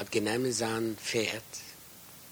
hat genommen sein Pferd.